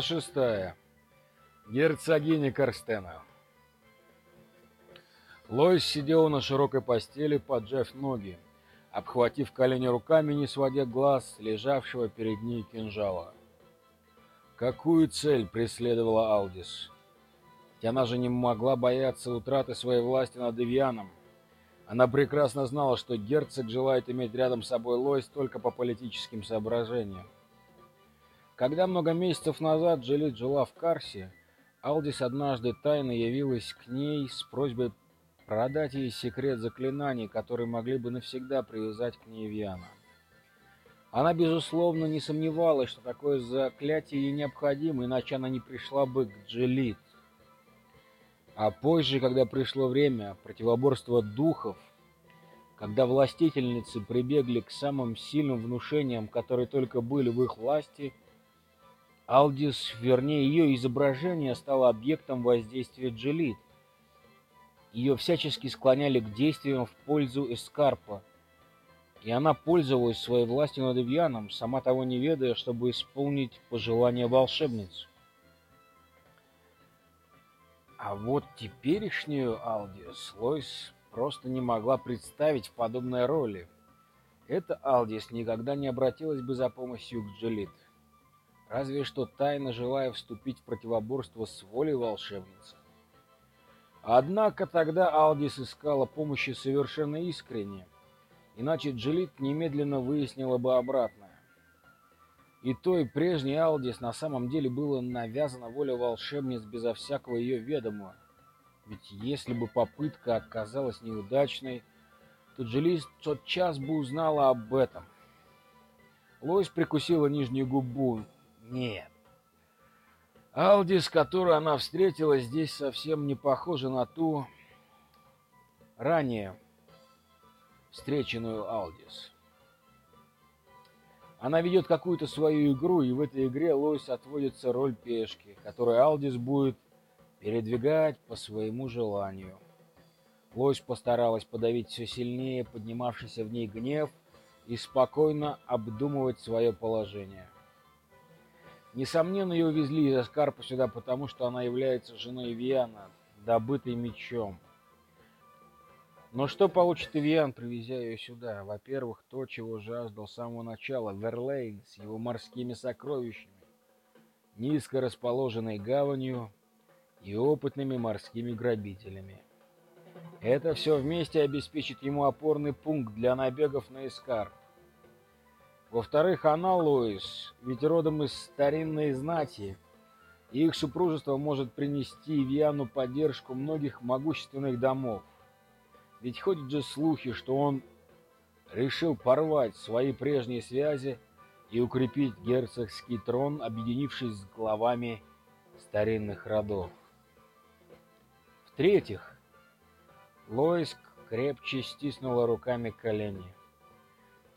Шестая. Герцогиня Карстена. Лойс сидела на широкой постели, поджав ноги, обхватив колени руками, не сводя глаз лежавшего перед ней кинжала. Какую цель преследовала Алдис? Ведь она же не могла бояться утраты своей власти над Эвианом. Она прекрасно знала, что герцог желает иметь рядом с собой Лойс только по политическим соображениям. Когда много месяцев назад Джилит жила в Карсе, Алдис однажды тайно явилась к ней с просьбой продать ей секрет заклинаний, которые могли бы навсегда привязать к ней Виана. Она, безусловно, не сомневалась, что такое заклятие ей необходимо, иначе она не пришла бы к Джилит. А позже, когда пришло время противоборства духов, когда властительницы прибегли к самым сильным внушениям, которые только были в их власти – Алдис, вернее ее изображение, стало объектом воздействия Джилит. Ее всячески склоняли к действиям в пользу Эскарпа, и она пользовалась своей властью над Эвьяном, сама того не ведая, чтобы исполнить пожелания волшебницы. А вот теперешнюю Алдис Лойс просто не могла представить в подобной роли. Эта Алдис никогда не обратилась бы за помощью к Джилит разве что тайно желая вступить в противоборство с волей волшебницы. Однако тогда Алдис искала помощи совершенно искренне, иначе Джилит немедленно выяснила бы обратное. И той прежней Алдис на самом деле было навязана воля волшебниц безо всякого ее ведома. Ведь если бы попытка оказалась неудачной, то Джилит тот час бы узнала об этом. Лоис прикусила нижнюю губу, нет. Алди, с которой она встретилась, здесь совсем не похожа на ту ранее встреченную Алдис. Она ведет какую-то свою игру, и в этой игре Лойс отводится роль пешки, которую Алдис будет передвигать по своему желанию. Лойс постаралась подавить все сильнее поднимавшийся в ней гнев и спокойно обдумывать свое положение. Несомненно, ее увезли из Аскарпа сюда, потому что она является женой Виана, добытой мечом. Но что получит Ивиан, привезя ее сюда? Во-первых, то, чего жаждал с самого начала Верлейн с его морскими сокровищами, низко расположенной гаванью и опытными морскими грабителями. Это все вместе обеспечит ему опорный пункт для набегов на Эскарп. Во-вторых, она, Лоис, ведь родом из старинной знати, и их супружество может принести Виану поддержку многих могущественных домов. Ведь ходят же слухи, что он решил порвать свои прежние связи и укрепить герцогский трон, объединившись с главами старинных родов. В-третьих, Лоис крепче стиснула руками колени.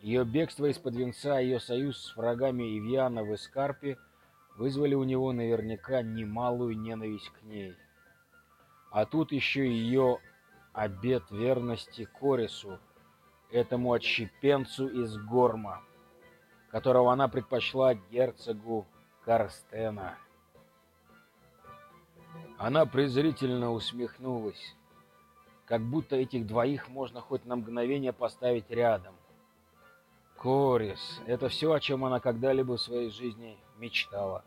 Ее бегство из-под венца, ее союз с врагами Ивьяна в Эскарпе вызвали у него наверняка немалую ненависть к ней. А тут еще ее обет верности Корису, этому отщепенцу из Горма, которого она предпочла герцогу Карстена. Она презрительно усмехнулась, как будто этих двоих можно хоть на мгновение поставить рядом. Корис — это все, о чем она когда-либо в своей жизни мечтала.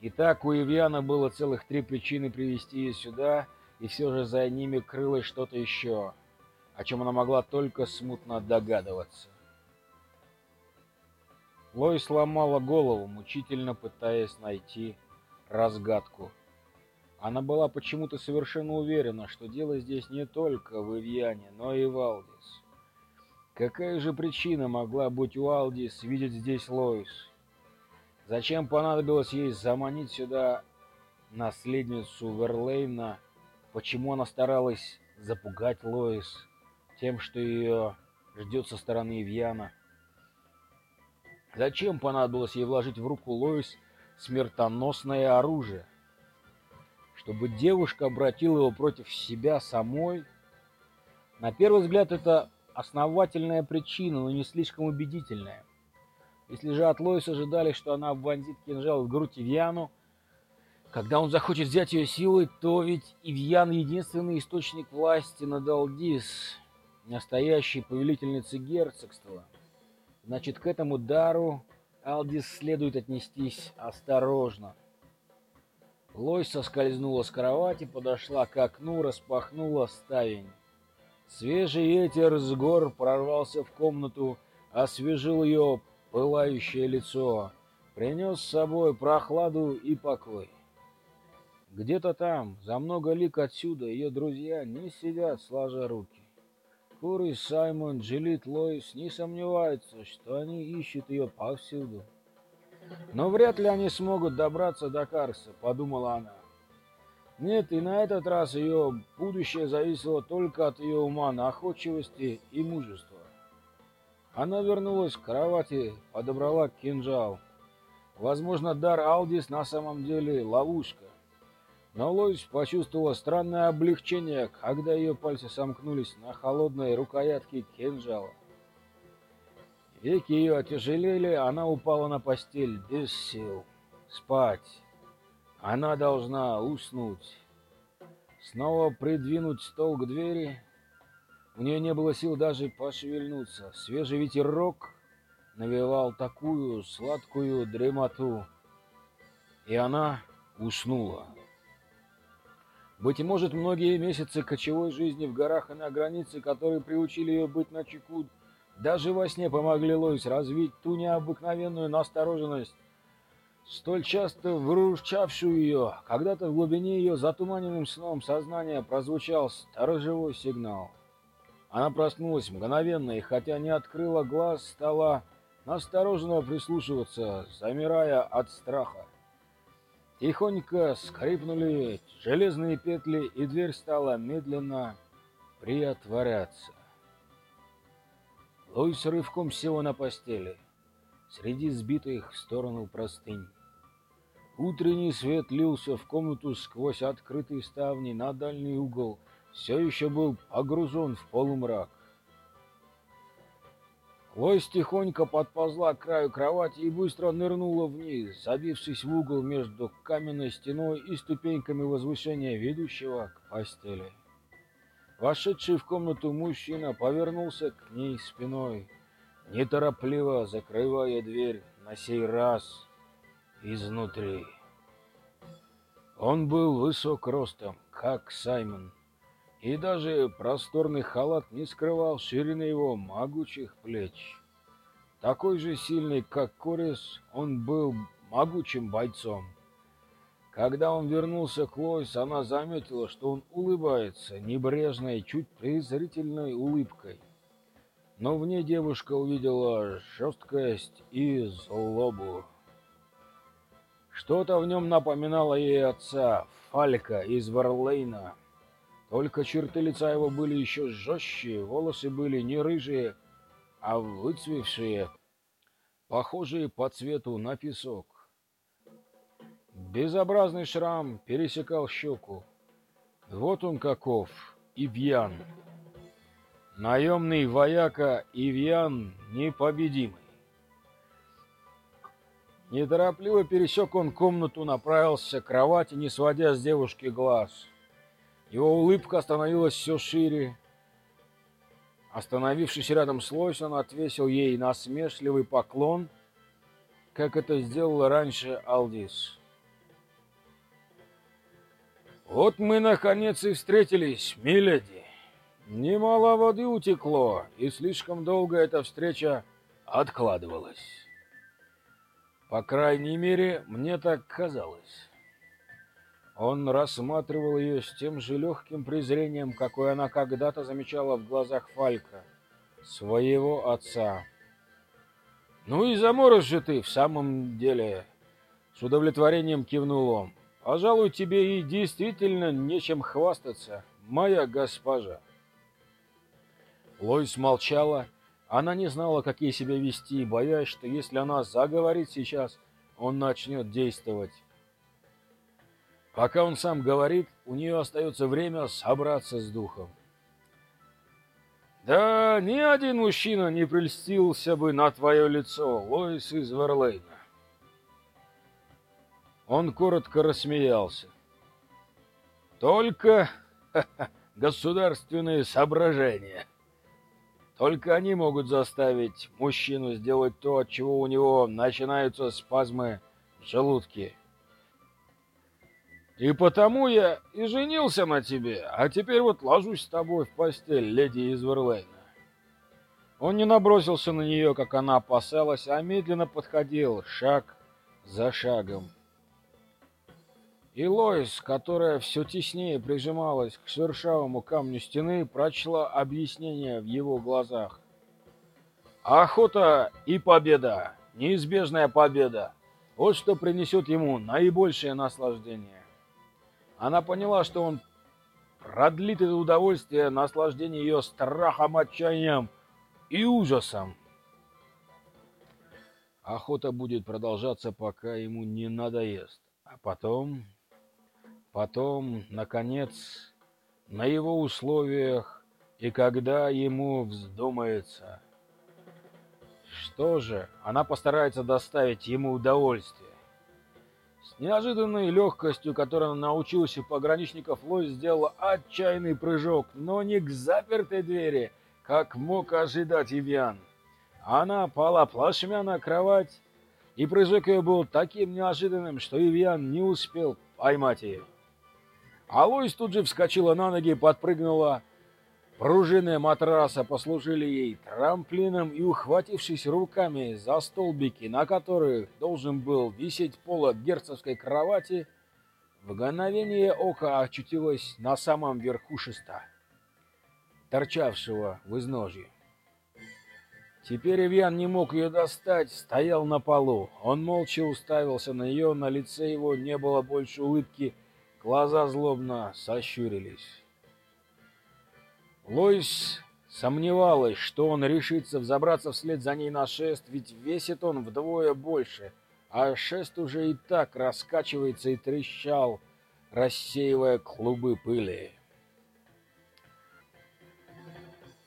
Итак, у Ивьяна было целых три причины привести ее сюда, и все же за ними крылось что-то еще, о чем она могла только смутно догадываться. Лой сломала голову, мучительно пытаясь найти разгадку. Она была почему-то совершенно уверена, что дело здесь не только в Ивьяне, но и в Алдис. Какая же причина могла быть у Алдис видеть здесь Лоис? Зачем понадобилось ей заманить сюда наследницу Верлейна? Почему она старалась запугать Лоис тем, что ее ждет со стороны Ивьяна? Зачем понадобилось ей вложить в руку Лоис смертоносное оружие? Чтобы девушка обратила его против себя самой? На первый взгляд это основательная причина, но не слишком убедительная. Если же от Лоис ожидали, что она вонзит кинжал в грудь Ивьяну, когда он захочет взять ее силой, то ведь Ивьян — единственный источник власти над Алдис, настоящей повелительницей герцогства. Значит, к этому дару Алдис следует отнестись осторожно. Лось соскользнула с кровати, подошла к окну, распахнула ставень. Свежий ветер с гор прорвался в комнату, освежил ее пылающее лицо, принес с собой прохладу и покой. Где-то там, за много лик отсюда, ее друзья не сидят, сложа руки. Курый Саймон, Джилит Лоис не сомневаются, что они ищут ее повсюду. Но вряд ли они смогут добраться до Карса, подумала она. Нет, и на этот раз ее будущее зависело только от ее ума, находчивости и мужества. Она вернулась к кровати, подобрала кинжал. Возможно, дар Алдис на самом деле ловушка. Но Лоис почувствовала странное облегчение, когда ее пальцы сомкнулись на холодной рукоятке кинжала. Веки ее отяжелели, она упала на постель без сил. Спать. Она должна уснуть. Снова придвинуть стол к двери. У нее не было сил даже пошевельнуться. Свежий ветерок навевал такую сладкую дремоту. И она уснула. Быть может, многие месяцы кочевой жизни в горах и на границе, которые приучили ее быть на чеку, даже во сне помогли Лоис развить ту необыкновенную настороженность, столь часто выручавшую ее. Когда-то в глубине ее затуманенным сном сознания прозвучал сторожевой сигнал. Она проснулась мгновенно и, хотя не открыла глаз, стала настороженно прислушиваться, замирая от страха. Тихонько скрипнули железные петли, и дверь стала медленно приотворяться. Луис рывком села на постели, среди сбитых в сторону простынь. Утренний свет лился в комнату сквозь открытые ставни на дальний угол, все еще был погружен в полумрак. Лось тихонько подползла к краю кровати и быстро нырнула вниз, забившись в угол между каменной стеной и ступеньками возвышения, ведущего к постели. Вошедший в комнату мужчина повернулся к ней спиной, неторопливо закрывая дверь на сей раз изнутри. Он был высок ростом, как Саймон, и даже просторный халат не скрывал ширины его могучих плеч. Такой же сильный, как Корис, он был могучим бойцом, когда он вернулся к Лоис, она заметила, что он улыбается небрежной, чуть презрительной улыбкой. Но в ней девушка увидела жесткость и злобу. Что-то в нем напоминало ей отца, Фалька из Варлейна. Только черты лица его были еще жестче, волосы были не рыжие, а выцвевшие, похожие по цвету на песок. Безобразный шрам пересекал щеку. Вот он каков, Ивьян. Наемный вояка Ивьян непобедимый. Неторопливо пересек он комнату, направился к кровати, не сводя с девушки глаз. Его улыбка становилась все шире. Остановившись рядом с Лойс, он отвесил ей насмешливый поклон, как это сделала раньше Алдис. Вот мы, наконец, и встретились, миледи. Немало воды утекло, и слишком долго эта встреча откладывалась. По крайней мере, мне так казалось. Он рассматривал ее с тем же легким презрением, какое она когда-то замечала в глазах Фалька, своего отца. «Ну и заморож же ты в самом деле!» С удовлетворением кивнул он. Пожалуй, тебе и действительно нечем хвастаться, моя госпожа. Лойс молчала. Она не знала, как ей себя вести, боясь, что если она заговорит сейчас, он начнет действовать. Пока он сам говорит, у нее остается время собраться с духом. Да ни один мужчина не прельстился бы на твое лицо, Лоис из Верлейна. Он коротко рассмеялся. Только государственные соображения. Только они могут заставить мужчину сделать то, от чего у него начинаются спазмы в желудке. И потому я и женился на тебе, а теперь вот ложусь с тобой в постель, леди из Верлейна. Он не набросился на нее, как она опасалась, а медленно подходил, шаг за шагом. И Лоис, которая все теснее прижималась к шершавому камню стены, прочла объяснение в его глазах. Охота и победа, неизбежная победа, вот что принесет ему наибольшее наслаждение. Она поняла, что он продлит это удовольствие, наслаждение ее страхом, отчаянием и ужасом. Охота будет продолжаться, пока ему не надоест. А потом... Потом, наконец, на его условиях и когда ему вздумается. Что же, она постарается доставить ему удовольствие. С неожиданной легкостью, которой он научился пограничников, Лось сделал отчаянный прыжок, но не к запертой двери, как мог ожидать Ивьян. Она пала плашмя на кровать, и прыжок ее был таким неожиданным, что Ивьян не успел поймать ее. Алоис тут же вскочила на ноги и подпрыгнула Пружины матраса послужили ей трамплином и, ухватившись руками за столбики, на которых должен был висеть полок герцогской кровати, в мгновение ока очутилась на самом верху шеста, торчавшего в изножье. Теперь Ивьян не мог ее достать, стоял на полу. Он молча уставился на нее, на лице его не было больше улыбки, глаза злобно сощурились. Лоис сомневалась, что он решится взобраться вслед за ней на шест, ведь весит он вдвое больше, а шест уже и так раскачивается и трещал, рассеивая клубы пыли.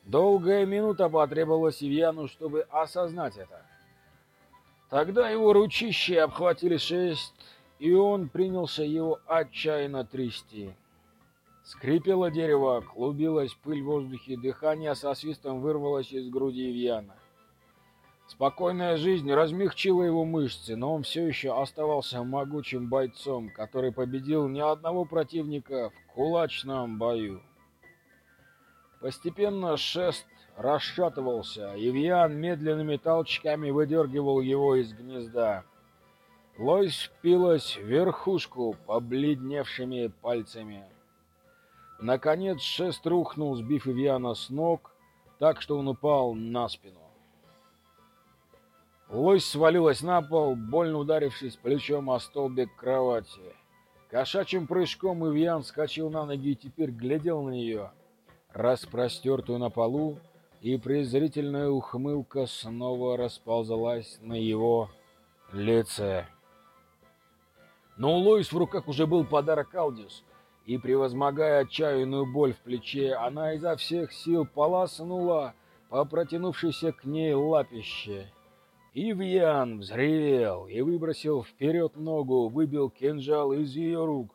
Долгая минута потребовалась Ивьяну, чтобы осознать это. Тогда его ручищи обхватили шест, и он принялся его отчаянно трясти. Скрипело дерево, клубилась пыль в воздухе, дыхание со свистом вырвалось из груди Ивьяна. Спокойная жизнь размягчила его мышцы, но он все еще оставался могучим бойцом, который победил ни одного противника в кулачном бою. Постепенно шест расшатывался, и Вьян медленными толчками выдергивал его из гнезда. Лось впилась в верхушку побледневшими пальцами. Наконец шест рухнул, сбив Ивьяна с ног, так что он упал на спину. Лось свалилась на пол, больно ударившись плечом о столбик кровати. Кошачьим прыжком Ивьян скачал на ноги и теперь глядел на нее, распростертую на полу, и презрительная ухмылка снова расползалась на его лице. Но у Лоис в руках уже был подарок Алдис — и, превозмогая отчаянную боль в плече, она изо всех сил полоснула по протянувшейся к ней лапище. Ивьян взревел и выбросил вперед ногу, выбил кинжал из ее рук.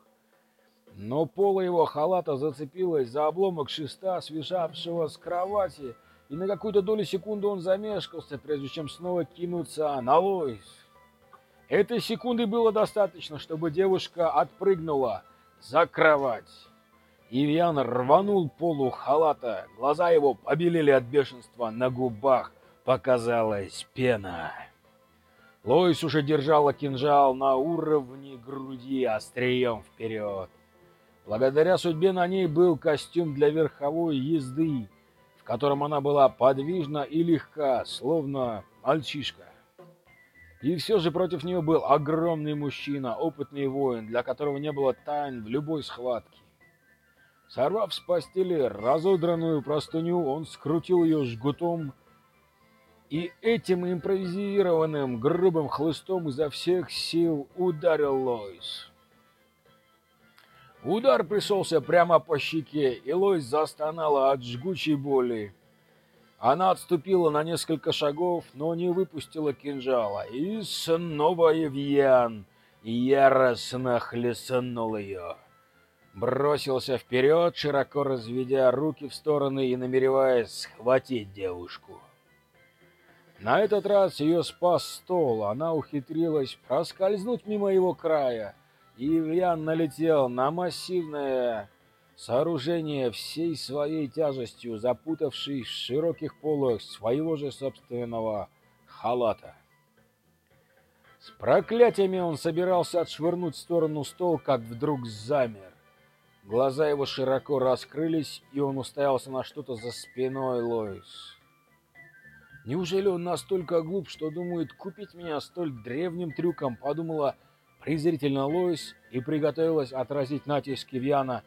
Но пола его халата зацепилась за обломок шеста, свисавшего с кровати, и на какую-то долю секунды он замешкался, прежде чем снова кинуться на Лоис. Этой секунды было достаточно, чтобы девушка отпрыгнула — за кровать. Ивьян рванул полу халата, глаза его побелели от бешенства, на губах показалась пена. Лоис уже держала кинжал на уровне груди острием вперед. Благодаря судьбе на ней был костюм для верховой езды, в котором она была подвижна и легка, словно мальчишка. И все же против нее был огромный мужчина, опытный воин, для которого не было тайн в любой схватке. Сорвав с постели разодранную простыню, он скрутил ее жгутом и этим импровизированным грубым хлыстом изо всех сил ударил Лоис. Удар пришелся прямо по щеке, и Лоис застонала от жгучей боли. Она отступила на несколько шагов, но не выпустила кинжала, и снова Евьян яростно хлестнул ее. Бросился вперед, широко разведя руки в стороны и намереваясь схватить девушку. На этот раз ее спас стол, она ухитрилась проскользнуть мимо его края, и Евьян налетел на массивное сооружение всей своей тяжестью, запутавшись в широких полах своего же собственного халата. С проклятиями он собирался отшвырнуть в сторону стол, как вдруг замер. Глаза его широко раскрылись, и он уставился на что-то за спиной Лоис. Неужели он настолько глуп, что думает купить меня столь древним трюком, подумала презрительно Лоис и приготовилась отразить натиск Кивьяна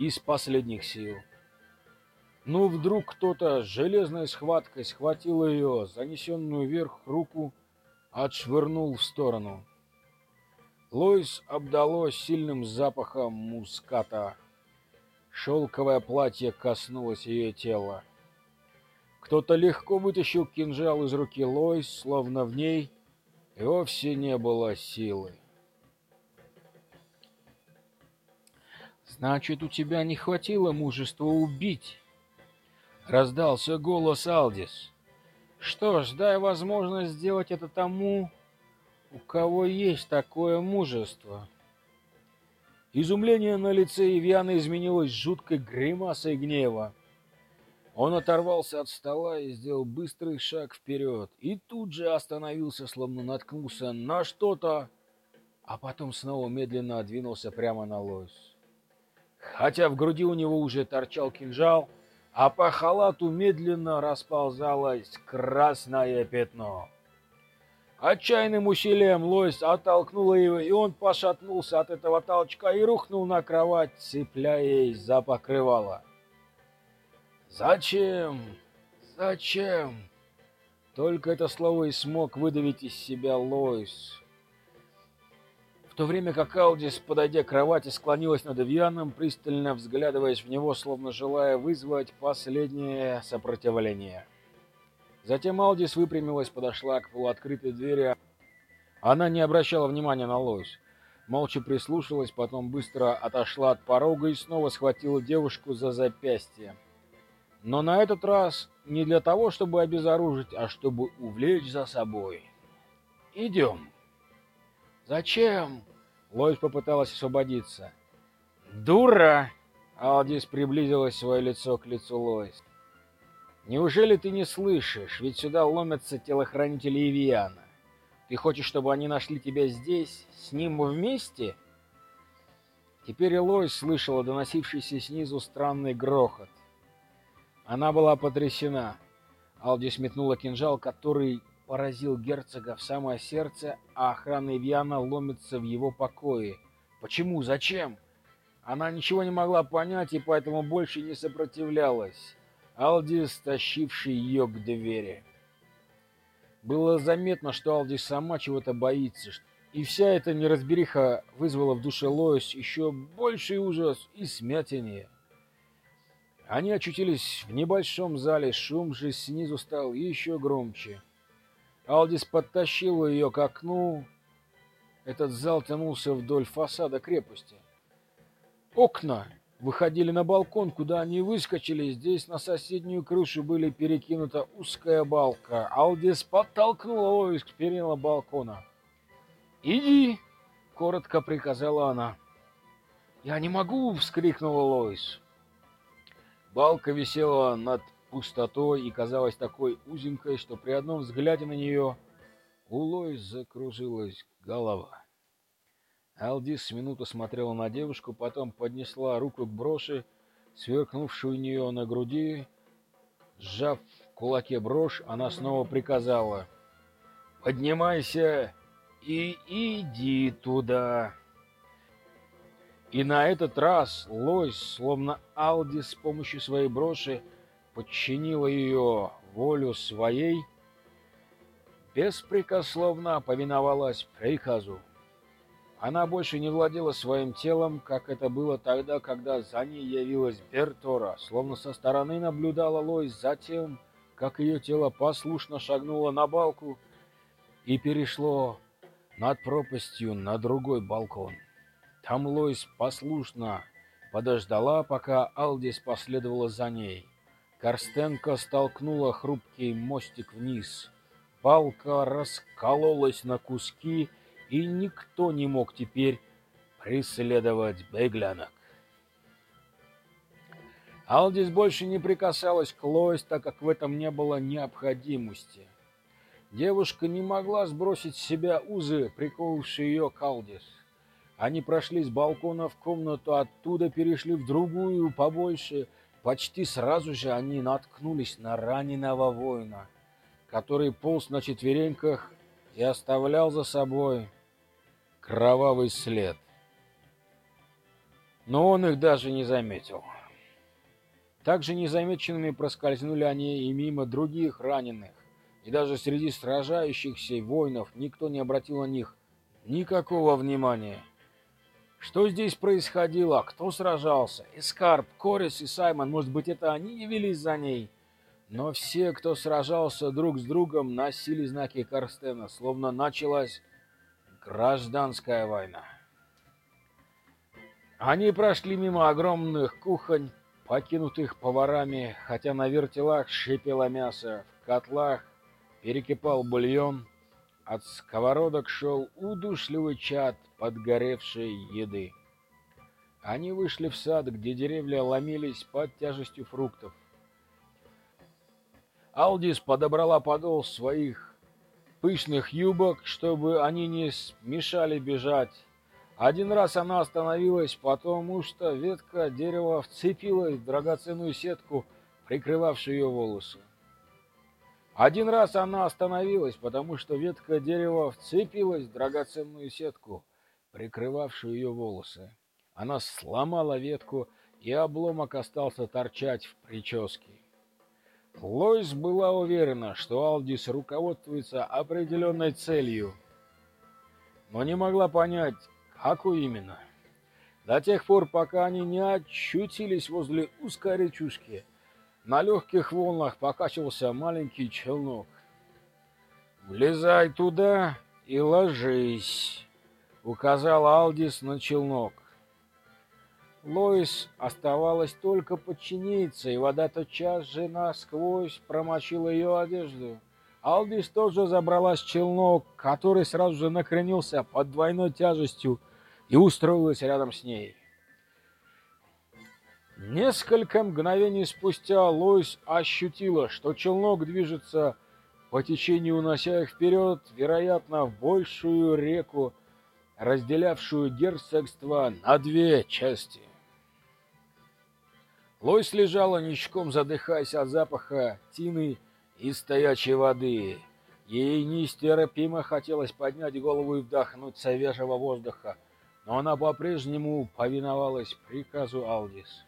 из последних сил. Но вдруг кто-то железной схваткой схватил ее, занесенную вверх руку, отшвырнул в сторону. Лоис обдало сильным запахом муската. Шелковое платье коснулось ее тела. Кто-то легко вытащил кинжал из руки Лоис, словно в ней и вовсе не было силы. «Значит, у тебя не хватило мужества убить?» Раздался голос Алдис. «Что ж, дай возможность сделать это тому, у кого есть такое мужество». Изумление на лице Ивьяна изменилось жуткой гримасой гнева. Он оторвался от стола и сделал быстрый шаг вперед, и тут же остановился, словно наткнулся на что-то, а потом снова медленно двинулся прямо на Лойс хотя в груди у него уже торчал кинжал, а по халату медленно расползалось красное пятно. Отчаянным усилием Лойс оттолкнула его, и он пошатнулся от этого толчка и рухнул на кровать, цепляясь за покрывало. «Зачем? Зачем?» Только это слово и смог выдавить из себя Лойс то время как Алдис, подойдя к кровати, склонилась над Эвьяном, пристально взглядываясь в него, словно желая вызвать последнее сопротивление. Затем Алдис выпрямилась, подошла к полуоткрытой двери. Она не обращала внимания на Лоис. Молча прислушалась, потом быстро отошла от порога и снова схватила девушку за запястье. Но на этот раз не для того, чтобы обезоружить, а чтобы увлечь за собой. «Идем». «Зачем?» Лоис попыталась освободиться. «Дура!» Алдис приблизила свое лицо к лицу Лоис. «Неужели ты не слышишь? Ведь сюда ломятся телохранители Ивиана. Ты хочешь, чтобы они нашли тебя здесь, с ним вместе?» Теперь Лоис слышала доносившийся снизу странный грохот. Она была потрясена. Алдис метнула кинжал, который поразил герцога в самое сердце, а охрана Ивьяна ломится в его покое. Почему? Зачем? Она ничего не могла понять и поэтому больше не сопротивлялась. Алдис, тащивший ее к двери. Было заметно, что Алдис сама чего-то боится, и вся эта неразбериха вызвала в душе Лоис еще больший ужас и смятение. Они очутились в небольшом зале, шум же снизу стал еще громче. Алдис подтащил ее к окну. Этот зал тянулся вдоль фасада крепости. Окна выходили на балкон, куда они выскочили. Здесь на соседнюю крышу были перекинута узкая балка. Алдис подтолкнула Лоис к перила балкона. «Иди!» — коротко приказала она. «Я не могу!» — вскрикнула Лоис. Балка висела над пустотой и казалась такой узенькой, что при одном взгляде на нее у Лоис закружилась голова. Алдис с минуту смотрела на девушку, потом поднесла руку к броши, сверкнувшую у нее на груди. Сжав в кулаке брошь, она снова приказала «Поднимайся и иди туда». И на этот раз Лойс, словно Алди с помощью своей броши, подчинила ее волю своей, беспрекословно повиновалась приказу. Она больше не владела своим телом, как это было тогда, когда за ней явилась Бертора, словно со стороны наблюдала Лойс за тем, как ее тело послушно шагнуло на балку и перешло над пропастью на другой балкон. Там Лойс послушно подождала, пока Алдис последовала за ней. Корстенко столкнула хрупкий мостик вниз. Балка раскололась на куски, и никто не мог теперь преследовать беглянок. Алдис больше не прикасалась к Лойс, так как в этом не было необходимости. Девушка не могла сбросить с себя узы, приковавшие ее к Алдис. Они прошли с балкона в комнату, оттуда перешли в другую, побольше. Почти сразу же они наткнулись на раненого воина, который полз на четвереньках и оставлял за собой кровавый след. Но он их даже не заметил. Также незамеченными проскользнули они и мимо других раненых, и даже среди сражающихся воинов никто не обратил на них никакого внимания. Что здесь происходило? Кто сражался? Эскарп, Корис и Саймон, может быть, это они явились за ней? Но все, кто сражался друг с другом, носили знаки Карстена, словно началась гражданская война. Они прошли мимо огромных кухонь, покинутых поварами, хотя на вертелах шипело мясо, в котлах перекипал бульон, от сковородок шел удушливый чад подгоревшей еды. Они вышли в сад, где деревья ломились под тяжестью фруктов. Алдис подобрала подол своих пышных юбок, чтобы они не мешали бежать, один раз она остановилась, потому что ветка дерева вцепилась в драгоценную сетку, прикрывавшую ее волосы. Один раз она остановилась, потому что ветка дерева вцепилась в драгоценную сетку, прикрывавшую ее волосы. Она сломала ветку, и обломок остался торчать в прическе. Лойс была уверена, что Алдис руководствуется определенной целью, но не могла понять, Какую именно? До тех пор, пока они не очутились возле узкой речушки, на легких волнах покачивался маленький челнок. «Влезай туда и ложись», — указал Алдис на челнок. Лоис оставалось только подчиниться, и вода тотчас же насквозь промочила ее одежду. Алдис тоже забралась в челнок, который сразу же накренился под двойной тяжестью и устроилась рядом с ней. Несколько мгновений спустя Лойс ощутила, что челнок движется по течению, унося их вперед, вероятно, в большую реку, разделявшую герцогство на две части. Лойс лежала ничком, задыхаясь от запаха тины и стоячей воды. Ей нестерпимо хотелось поднять голову и вдохнуть свежего воздуха, но она по-прежнему повиновалась приказу Алдис.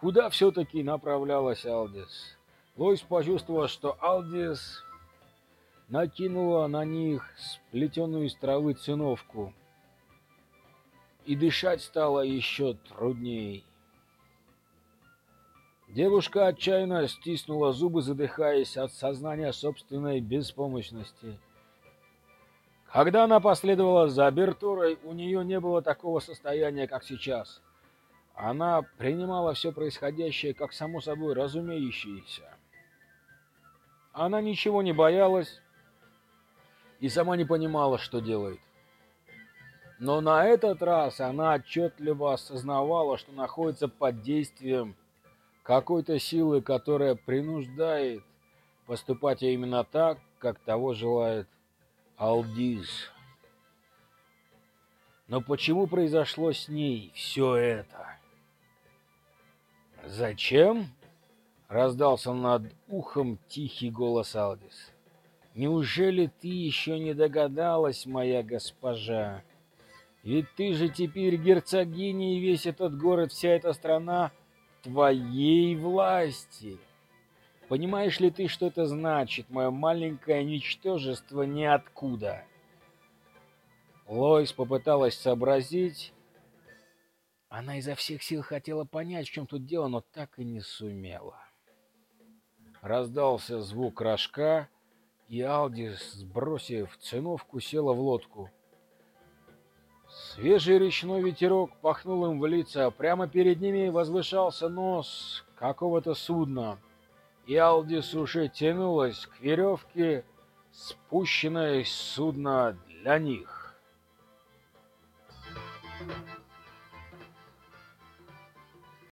Куда все-таки направлялась Алдис? Лойс почувствовала, что Алдис накинула на них сплетенную из травы циновку, и дышать стало еще трудней. Девушка отчаянно стиснула зубы, задыхаясь от сознания собственной беспомощности. Когда она последовала за Бертурой, у нее не было такого состояния, как сейчас. Она принимала все происходящее как само собой разумеющееся. Она ничего не боялась и сама не понимала, что делает. Но на этот раз она отчетливо осознавала, что находится под действием какой-то силы, которая принуждает поступать именно так, как того желает Алдиз. Но почему произошло с ней все это? Зачем? Раздался над ухом тихий голос Алдис. Неужели ты еще не догадалась, моя госпожа? Ведь ты же теперь герцогиня, и весь этот город, вся эта страна твоей власти. Понимаешь ли ты, что это значит, мое маленькое ничтожество ниоткуда? Лоис попыталась сообразить. Она изо всех сил хотела понять, в чем тут дело, но так и не сумела. раздался звук рожка, и Алди, сбросив циновку, села в лодку. Свежий речной ветерок пахнул им в лица, прямо перед ними возвышался нос какого-то судна, и Алдис уже тянулась к веревке, спущенной с судна для них. Thank you.